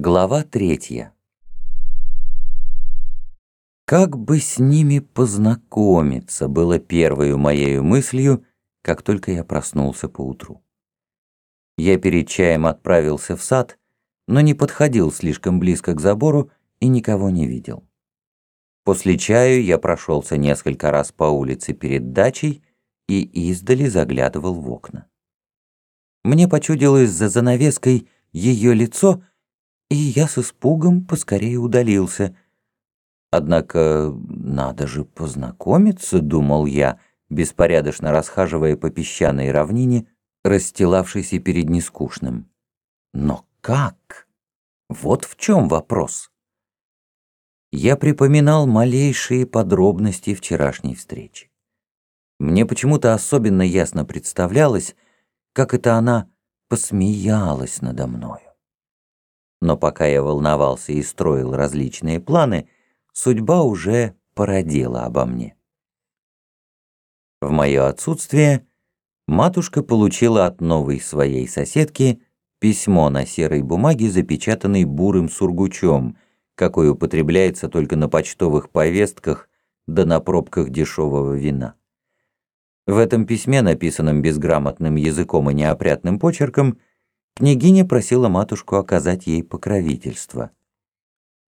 Глава третья. Как бы с ними познакомиться, было первой моей мыслью, как только я проснулся поутру. Я перед чаем отправился в сад, но не подходил слишком близко к забору и никого не видел. После чаю я прошелся несколько раз по улице перед дачей и издали заглядывал в окна. Мне почудилось за занавеской ее лицо — и я с испугом поскорее удалился. Однако надо же познакомиться, думал я, беспорядочно расхаживая по песчаной равнине, расстилавшейся перед нескучным. Но как? Вот в чем вопрос. Я припоминал малейшие подробности вчерашней встречи. Мне почему-то особенно ясно представлялось, как это она посмеялась надо мною. Но пока я волновался и строил различные планы, судьба уже породила обо мне. В мое отсутствие матушка получила от новой своей соседки письмо на серой бумаге, запечатанной бурым сургучом, какой употребляется только на почтовых повестках да на пробках дешевого вина. В этом письме, написанном безграмотным языком и неопрятным почерком, Княгиня просила матушку оказать ей покровительство.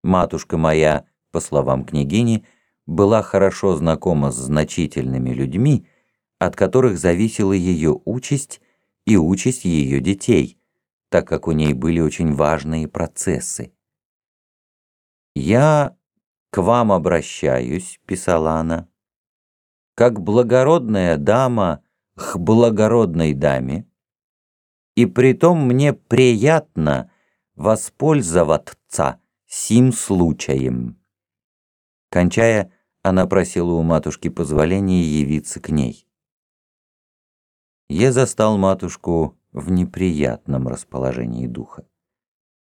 Матушка моя, по словам княгини, была хорошо знакома с значительными людьми, от которых зависела ее участь и участь ее детей, так как у ней были очень важные процессы. «Я к вам обращаюсь», — писала она, — «как благородная дама к благородной даме, и притом мне приятно воспользоваться сим случаем». Кончая, она просила у матушки позволения явиться к ней. Я застал матушку в неприятном расположении духа.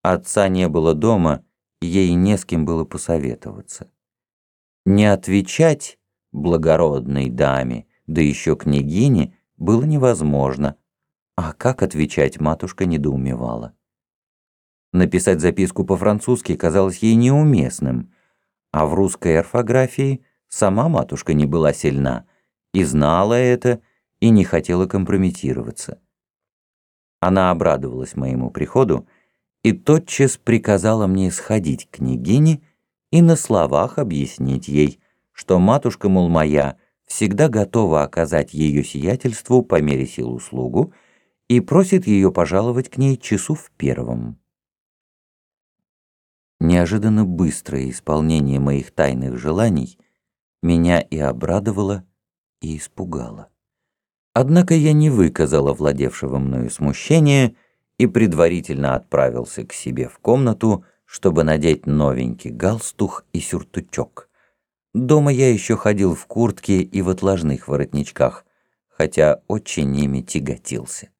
Отца не было дома, ей не с кем было посоветоваться. Не отвечать благородной даме, да еще княгине, было невозможно, а как отвечать, матушка недоумевала. Написать записку по-французски казалось ей неуместным, а в русской орфографии сама матушка не была сильна, и знала это, и не хотела компрометироваться. Она обрадовалась моему приходу и тотчас приказала мне сходить к княгине и на словах объяснить ей, что матушка, мол, моя, всегда готова оказать ее сиятельству по мере сил услугу, и просит ее пожаловать к ней часу в первом. Неожиданно быстрое исполнение моих тайных желаний меня и обрадовало, и испугало. Однако я не выказал овладевшего мною смущения и предварительно отправился к себе в комнату, чтобы надеть новенький галстух и сюртучок. Дома я еще ходил в куртке и в отложных воротничках, хотя очень ими тяготился.